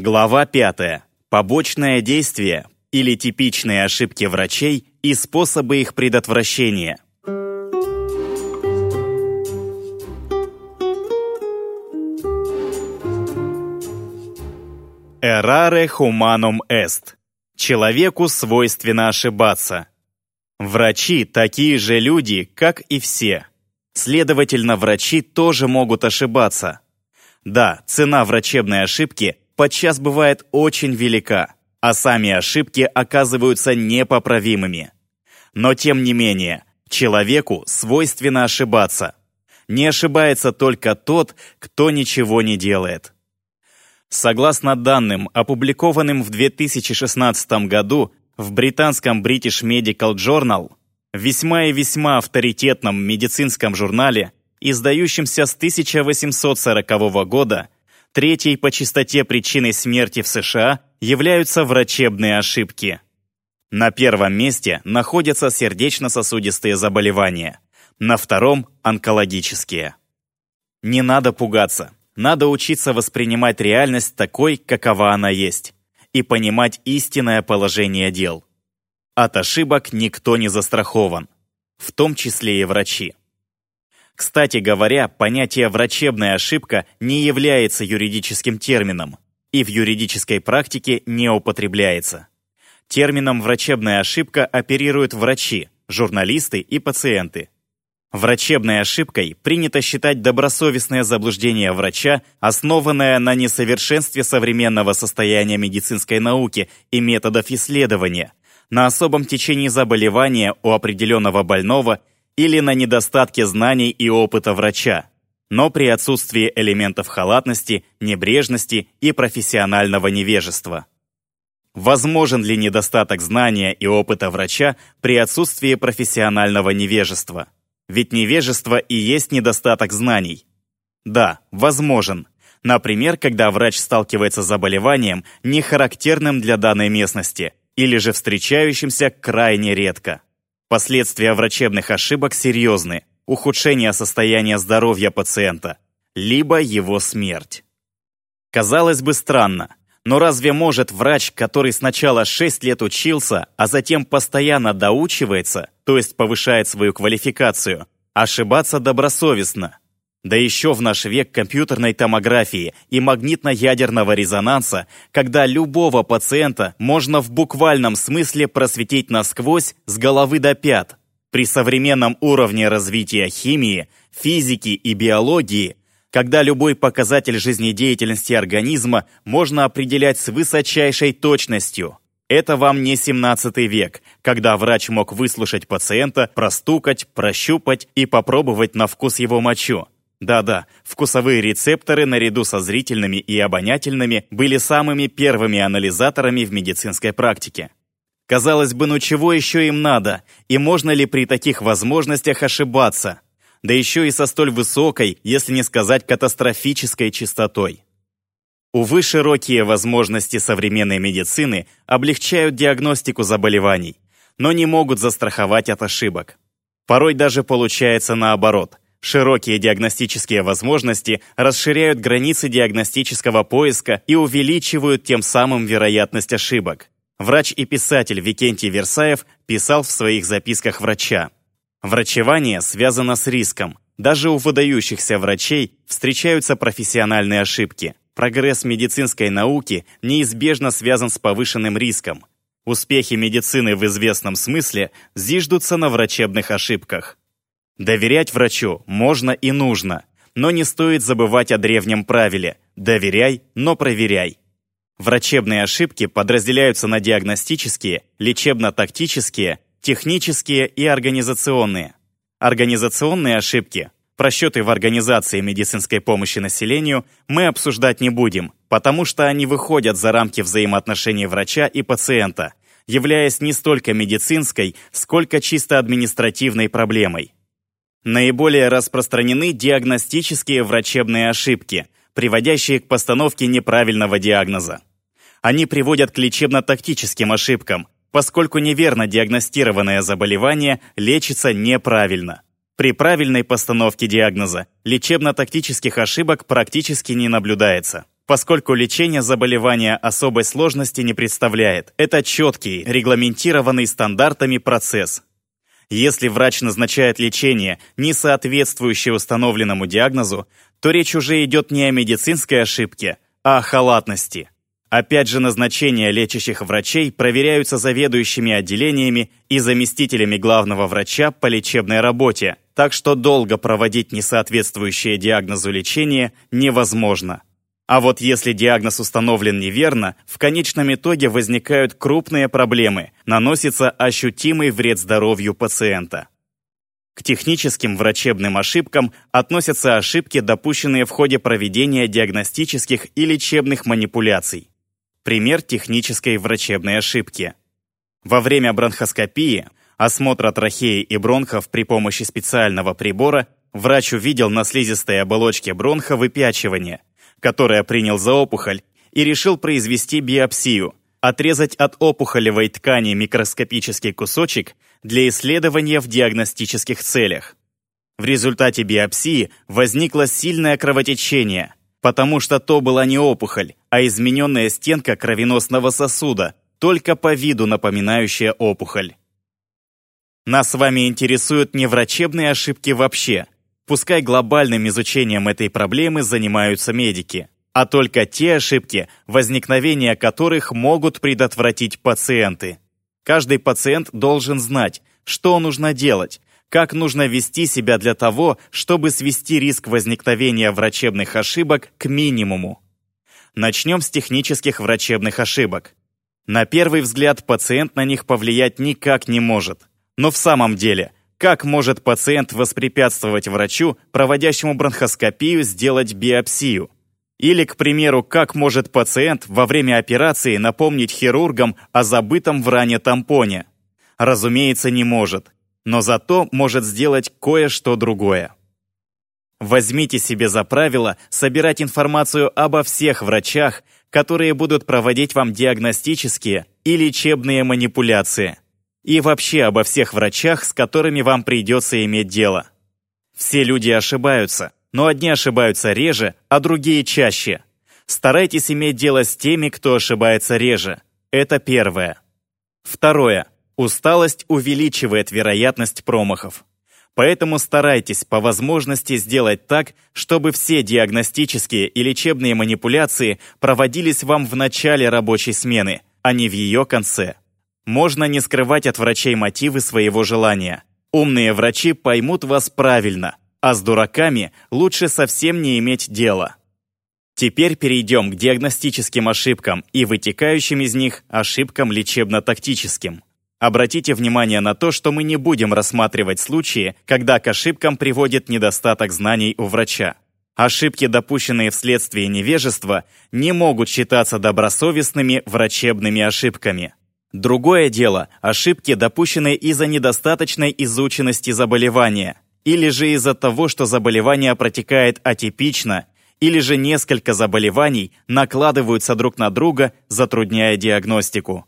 Глава 5. Побочное действие или типичные ошибки врачей и способы их предотвращения. Errare humanum est. Человеку свойственно ошибаться. Врачи такие же люди, как и все. Следовательно, врачи тоже могут ошибаться. Да, цена врачебной ошибки подчас бывает очень велика, а сами ошибки оказываются непоправимыми. Но тем не менее, человеку свойственно ошибаться. Не ошибается только тот, кто ничего не делает. Согласно данным, опубликованным в 2016 году в британском British Medical Journal, весьма и весьма авторитетном медицинском журнале, издающемся с 1840 года, третьей по частоте причиной смерти в США являются врачебные ошибки. На первом месте находятся сердечно-сосудистые заболевания, на втором – онкологические. Не надо пугаться. Надо учиться воспринимать реальность такой, какова она есть, и понимать истинное положение дел. От ошибок никто не застрахован, в том числе и врачи. Кстати говоря, понятие «врачебная ошибка» не является юридическим термином и в юридической практике не употребляется. Термином «врачебная ошибка» оперируют врачи, журналисты и пациенты. Врачебной ошибкой принято считать добросовестное заблуждение врача, основанное на несовершенстве современного состояния медицинской науки и методов исследования, на особом течении заболевания у определенного больного или на недостатке знаний и опыта врача, но при отсутствии элементов халатности, небрежности и профессионального невежества. Возможен ли недостаток знания и опыта врача при отсутствии профессионального невежества? Ведь невежество и есть недостаток знаний. Да, возможен. Например, когда врач сталкивается с заболеванием, не характерным для данной местности, или же встречающимся крайне редко. Последствия врачебных ошибок серьезны. Ухудшение состояния здоровья пациента, либо его смерть. Казалось бы, странно, но разве может врач, который сначала 6 лет учился, а затем постоянно доучивается, то есть повышает свою квалификацию, ошибаться добросовестно? Да еще в наш век компьютерной томографии и магнитно-ядерного резонанса, когда любого пациента можно в буквальном смысле просветить насквозь с головы до пят. При современном уровне развития химии, физики и биологии когда любой показатель жизнедеятельности организма можно определять с высочайшей точностью. Это вам не 17 век, когда врач мог выслушать пациента, простукать, прощупать и попробовать на вкус его мочу. Да-да, вкусовые рецепторы наряду со зрительными и обонятельными были самыми первыми анализаторами в медицинской практике. Казалось бы, ну чего еще им надо? И можно ли при таких возможностях ошибаться? да еще и со столь высокой, если не сказать катастрофической частотой. Увы, широкие возможности современной медицины облегчают диагностику заболеваний, но не могут застраховать от ошибок. Порой даже получается наоборот. Широкие диагностические возможности расширяют границы диагностического поиска и увеличивают тем самым вероятность ошибок. Врач и писатель Викентий Версаев писал в своих записках врача. Врачевание связано с риском. Даже у выдающихся врачей встречаются профессиональные ошибки. Прогресс медицинской науки неизбежно связан с повышенным риском. Успехи медицины в известном смысле зиждутся на врачебных ошибках. Доверять врачу можно и нужно, но не стоит забывать о древнем правиле «доверяй, но проверяй». Врачебные ошибки подразделяются на диагностические, лечебно-тактические технические и организационные. Организационные ошибки, просчеты в организации медицинской помощи населению мы обсуждать не будем, потому что они выходят за рамки взаимоотношений врача и пациента, являясь не столько медицинской, сколько чисто административной проблемой. Наиболее распространены диагностические врачебные ошибки, приводящие к постановке неправильного диагноза. Они приводят к лечебно-тактическим ошибкам, поскольку неверно диагностированное заболевание лечится неправильно. При правильной постановке диагноза лечебно-тактических ошибок практически не наблюдается. поскольку лечение заболевания особой сложности не представляет. Это четкий, регламентированный стандартами процесс. Если врач назначает лечение, не соответствующее установленному диагнозу, то речь уже идет не о медицинской ошибке, а о халатности. Опять же, назначения лечащих врачей проверяются заведующими отделениями и заместителями главного врача по лечебной работе, так что долго проводить несоответствующее диагнозу лечение невозможно. А вот если диагноз установлен неверно, в конечном итоге возникают крупные проблемы, наносится ощутимый вред здоровью пациента. К техническим врачебным ошибкам относятся ошибки, допущенные в ходе проведения диагностических и лечебных манипуляций. Пример технической врачебной ошибки. Во время бронхоскопии, осмотра трахеи и бронхов при помощи специального прибора, врач увидел на слизистой оболочке бронха выпячивание, которое принял за опухоль, и решил произвести биопсию, отрезать от опухолевой ткани микроскопический кусочек для исследования в диагностических целях. В результате биопсии возникло сильное кровотечение – потому что то была не опухоль, а измененная стенка кровеносного сосуда, только по виду напоминающая опухоль. Нас с вами интересуют не врачебные ошибки вообще, пускай глобальным изучением этой проблемы занимаются медики, а только те ошибки, возникновение которых могут предотвратить пациенты. Каждый пациент должен знать, что нужно делать, как нужно вести себя для того, чтобы свести риск возникновения врачебных ошибок к минимуму. Начнем с технических врачебных ошибок. На первый взгляд пациент на них повлиять никак не может. Но в самом деле, как может пациент воспрепятствовать врачу, проводящему бронхоскопию, сделать биопсию? Или, к примеру, как может пациент во время операции напомнить хирургам о забытом в ране тампоне? Разумеется, не может но зато может сделать кое-что другое. Возьмите себе за правило собирать информацию обо всех врачах, которые будут проводить вам диагностические и лечебные манипуляции, и вообще обо всех врачах, с которыми вам придется иметь дело. Все люди ошибаются, но одни ошибаются реже, а другие чаще. Старайтесь иметь дело с теми, кто ошибается реже. Это первое. Второе. Усталость увеличивает вероятность промахов. Поэтому старайтесь по возможности сделать так, чтобы все диагностические и лечебные манипуляции проводились вам в начале рабочей смены, а не в ее конце. Можно не скрывать от врачей мотивы своего желания. Умные врачи поймут вас правильно, а с дураками лучше совсем не иметь дела. Теперь перейдем к диагностическим ошибкам и вытекающим из них ошибкам лечебно-тактическим. Обратите внимание на то, что мы не будем рассматривать случаи, когда к ошибкам приводит недостаток знаний у врача. Ошибки, допущенные вследствие невежества, не могут считаться добросовестными врачебными ошибками. Другое дело – ошибки, допущенные из-за недостаточной изученности заболевания, или же из-за того, что заболевание протекает атипично, или же несколько заболеваний накладываются друг на друга, затрудняя диагностику.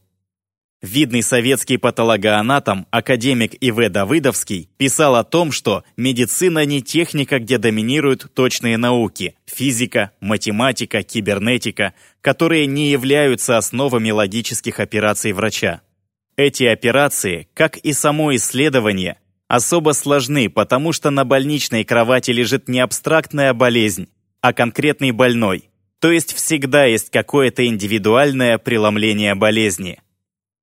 Видный советский патологоанатом, академик И.В. Давыдовский, писал о том, что медицина не техника, где доминируют точные науки – физика, математика, кибернетика, которые не являются основами логических операций врача. Эти операции, как и само исследование, особо сложны, потому что на больничной кровати лежит не абстрактная болезнь, а конкретный больной, то есть всегда есть какое-то индивидуальное преломление болезни –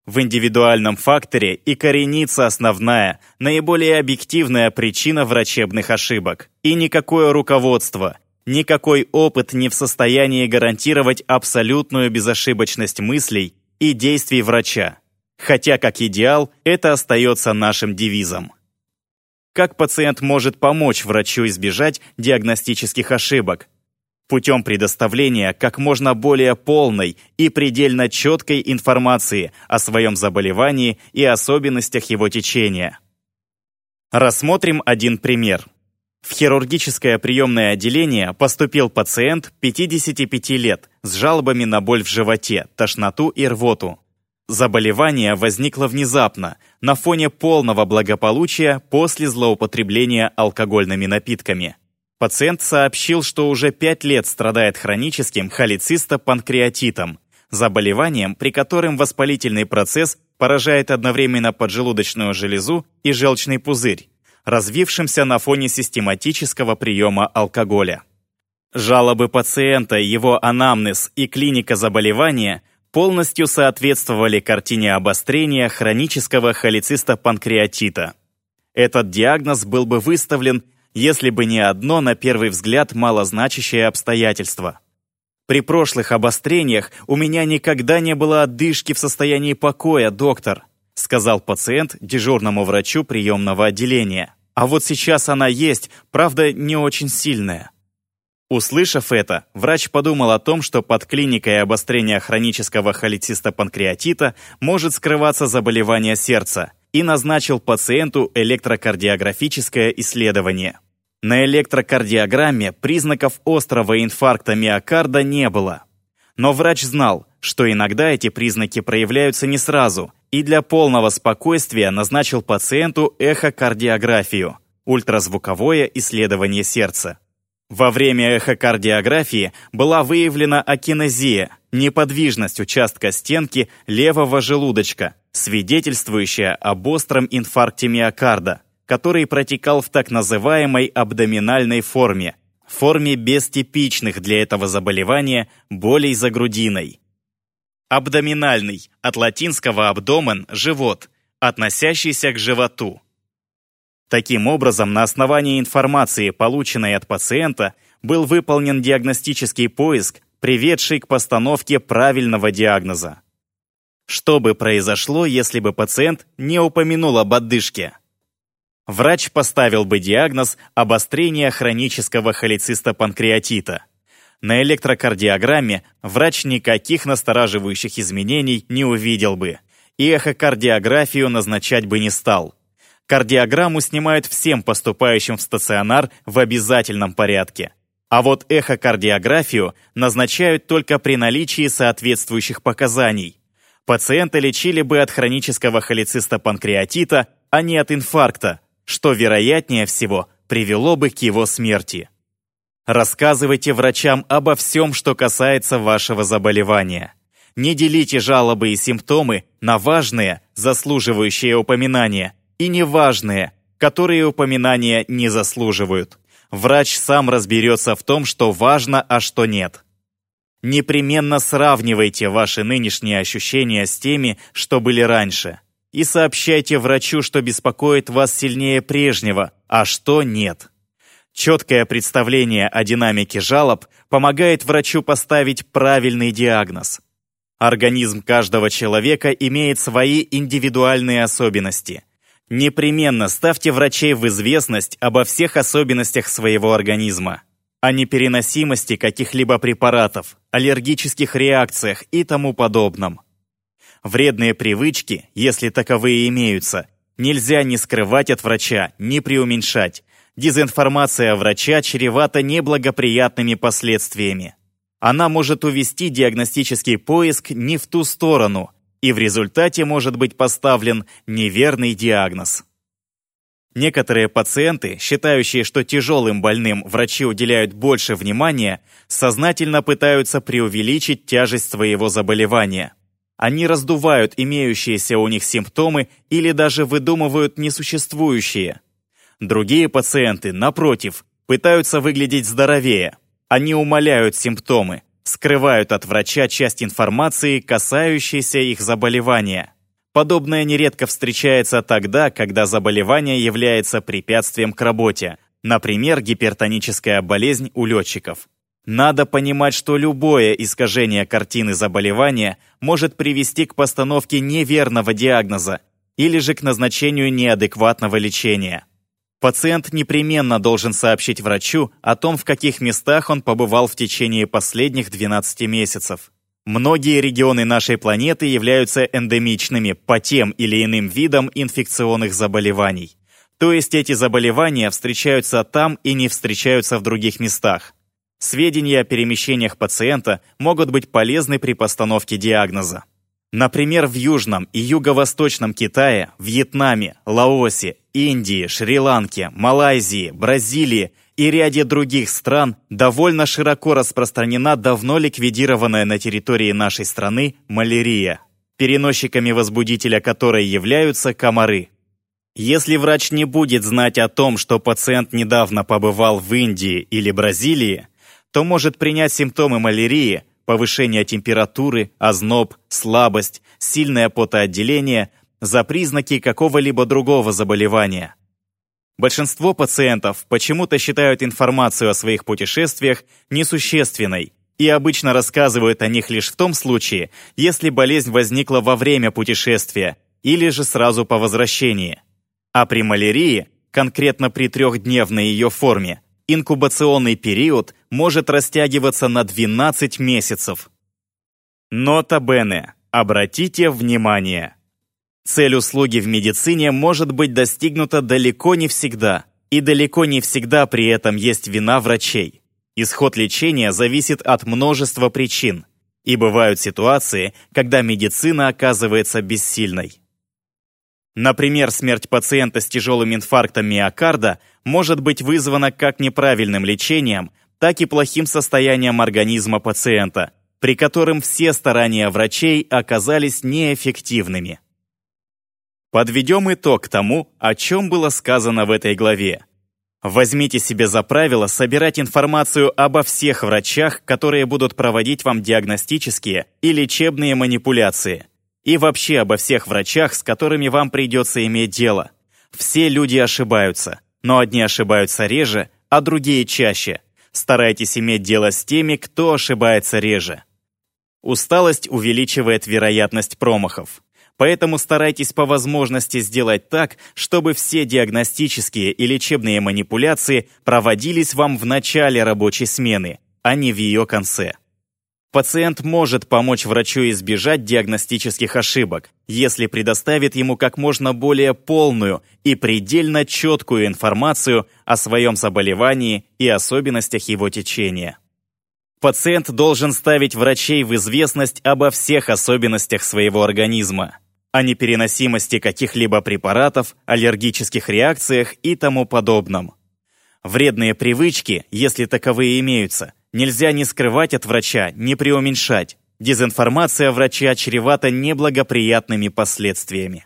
в индивидуальном факторе и коренится основная, наиболее объективная причина врачебных ошибок. И никакое руководство, никакой опыт не в состоянии гарантировать абсолютную безошибочность мыслей и действий врача. Хотя, как идеал, это остается нашим девизом. Как пациент может помочь врачу избежать диагностических ошибок, путем предоставления как можно более полной и предельно четкой информации о своем заболевании и особенностях его течения. Рассмотрим один пример. В хирургическое приемное отделение поступил пациент 55 лет с жалобами на боль в животе, тошноту и рвоту. Заболевание возникло внезапно, на фоне полного благополучия после злоупотребления алкогольными напитками. Пациент сообщил, что уже 5 лет страдает хроническим холецистопанкреатитом, заболеванием, при котором воспалительный процесс поражает одновременно поджелудочную железу и желчный пузырь, развившимся на фоне систематического приема алкоголя. Жалобы пациента, его анамнез и клиника заболевания полностью соответствовали картине обострения хронического холецистопанкреатита. Этот диагноз был бы выставлен, если бы не одно, на первый взгляд, малозначащее обстоятельство – при прошлых обострениях у меня никогда не было отдышки в состоянии покоя, доктор», сказал пациент дежурному врачу приемного отделения. «А вот сейчас она есть, правда, не очень сильная». Услышав это, врач подумал о том, что под клиникой обострения хронического холецистопанкреатита может скрываться заболевание сердца, и назначил пациенту электрокардиографическое исследование. На электрокардиограмме признаков острого инфаркта миокарда не было. Но врач знал, что иногда эти признаки проявляются не сразу, и для полного спокойствия назначил пациенту эхокардиографию – ультразвуковое исследование сердца. Во время эхокардиографии была выявлена акинезия – неподвижность участка стенки левого желудочка, свидетельствующая об остром инфаркте миокарда – который протекал в так называемой абдоминальной форме, форме без типичных для этого заболевания болей за грудиной. Абдоминальный, от латинского «абдомен» – живот, относящийся к животу. Таким образом, на основании информации, полученной от пациента, был выполнен диагностический поиск, приведший к постановке правильного диагноза. Что бы произошло, если бы пациент не упомянул об отдышке? Врач поставил бы диагноз обострения хронического холецистопанкреатита. На электрокардиограмме врач никаких настораживающих изменений не увидел бы, и эхокардиографию назначать бы не стал. Кардиограмму снимают всем поступающим в стационар в обязательном порядке. А вот эхокардиографию назначают только при наличии соответствующих показаний. Пациента лечили бы от хронического холецистопанкреатита, а не от инфаркта, что, вероятнее всего, привело бы к его смерти. Рассказывайте врачам обо всем, что касается вашего заболевания. Не делите жалобы и симптомы на важные, заслуживающие упоминания, и неважные, которые упоминания не заслуживают. Врач сам разберется в том, что важно, а что нет. Непременно сравнивайте ваши нынешние ощущения с теми, что были раньше и сообщайте врачу, что беспокоит вас сильнее прежнего, а что нет. Четкое представление о динамике жалоб помогает врачу поставить правильный диагноз. Организм каждого человека имеет свои индивидуальные особенности. Непременно ставьте врачей в известность обо всех особенностях своего организма, о непереносимости каких-либо препаратов, аллергических реакциях и тому подобном. Вредные привычки, если таковые имеются, нельзя ни скрывать от врача, ни преуменьшать. Дезинформация врача чревата неблагоприятными последствиями. Она может увести диагностический поиск не в ту сторону, и в результате может быть поставлен неверный диагноз. Некоторые пациенты, считающие, что тяжелым больным врачи уделяют больше внимания, сознательно пытаются преувеличить тяжесть своего заболевания. Они раздувают имеющиеся у них симптомы или даже выдумывают несуществующие. Другие пациенты, напротив, пытаются выглядеть здоровее. Они умаляют симптомы, скрывают от врача часть информации, касающейся их заболевания. Подобное нередко встречается тогда, когда заболевание является препятствием к работе, например, гипертоническая болезнь у летчиков. Надо понимать, что любое искажение картины заболевания может привести к постановке неверного диагноза или же к назначению неадекватного лечения. Пациент непременно должен сообщить врачу о том, в каких местах он побывал в течение последних 12 месяцев. Многие регионы нашей планеты являются эндемичными по тем или иным видам инфекционных заболеваний. То есть эти заболевания встречаются там и не встречаются в других местах. Сведения о перемещениях пациента могут быть полезны при постановке диагноза. Например, в Южном и Юго-Восточном Китае, Вьетнаме, Лаосе, Индии, Шри-Ланке, Малайзии, Бразилии и ряде других стран довольно широко распространена давно ликвидированная на территории нашей страны малярия, переносчиками возбудителя которой являются комары. Если врач не будет знать о том, что пациент недавно побывал в Индии или Бразилии, то может принять симптомы малярии, повышение температуры, озноб, слабость, сильное потоотделение за признаки какого-либо другого заболевания. Большинство пациентов почему-то считают информацию о своих путешествиях несущественной и обычно рассказывают о них лишь в том случае, если болезнь возникла во время путешествия или же сразу по возвращении. А при малярии, конкретно при трехдневной ее форме, инкубационный период может растягиваться на 12 месяцев. Нота Бене. Обратите внимание. Цель услуги в медицине может быть достигнута далеко не всегда, и далеко не всегда при этом есть вина врачей. Исход лечения зависит от множества причин, и бывают ситуации, когда медицина оказывается бессильной. Например, смерть пациента с тяжелым инфарктом миокарда может быть вызвана как неправильным лечением, так и плохим состоянием организма пациента, при котором все старания врачей оказались неэффективными. Подведем итог тому, о чем было сказано в этой главе. Возьмите себе за правило собирать информацию обо всех врачах, которые будут проводить вам диагностические и лечебные манипуляции. И вообще обо всех врачах, с которыми вам придется иметь дело. Все люди ошибаются, но одни ошибаются реже, а другие чаще. Старайтесь иметь дело с теми, кто ошибается реже. Усталость увеличивает вероятность промахов. Поэтому старайтесь по возможности сделать так, чтобы все диагностические и лечебные манипуляции проводились вам в начале рабочей смены, а не в ее конце. Пациент может помочь врачу избежать диагностических ошибок, если предоставит ему как можно более полную и предельно четкую информацию о своем заболевании и особенностях его течения. Пациент должен ставить врачей в известность обо всех особенностях своего организма о непереносимости каких-либо препаратов, аллергических реакциях и тому подобном. Вредные привычки, если таковые имеются, нельзя ни скрывать от врача, ни преуменьшать. Дезинформация врача чревата неблагоприятными последствиями.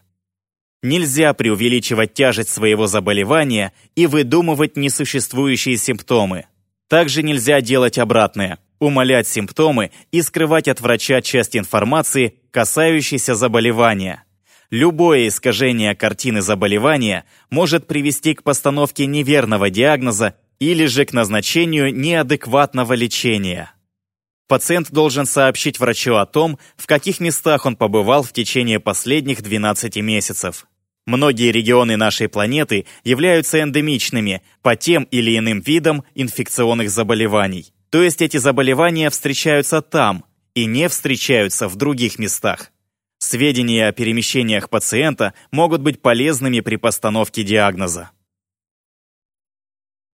Нельзя преувеличивать тяжесть своего заболевания и выдумывать несуществующие симптомы. Также нельзя делать обратное – умалять симптомы и скрывать от врача часть информации, касающейся заболевания. Любое искажение картины заболевания может привести к постановке неверного диагноза или же к назначению неадекватного лечения. Пациент должен сообщить врачу о том, в каких местах он побывал в течение последних 12 месяцев. Многие регионы нашей планеты являются эндемичными по тем или иным видам инфекционных заболеваний. То есть эти заболевания встречаются там и не встречаются в других местах. Сведения о перемещениях пациента могут быть полезными при постановке диагноза.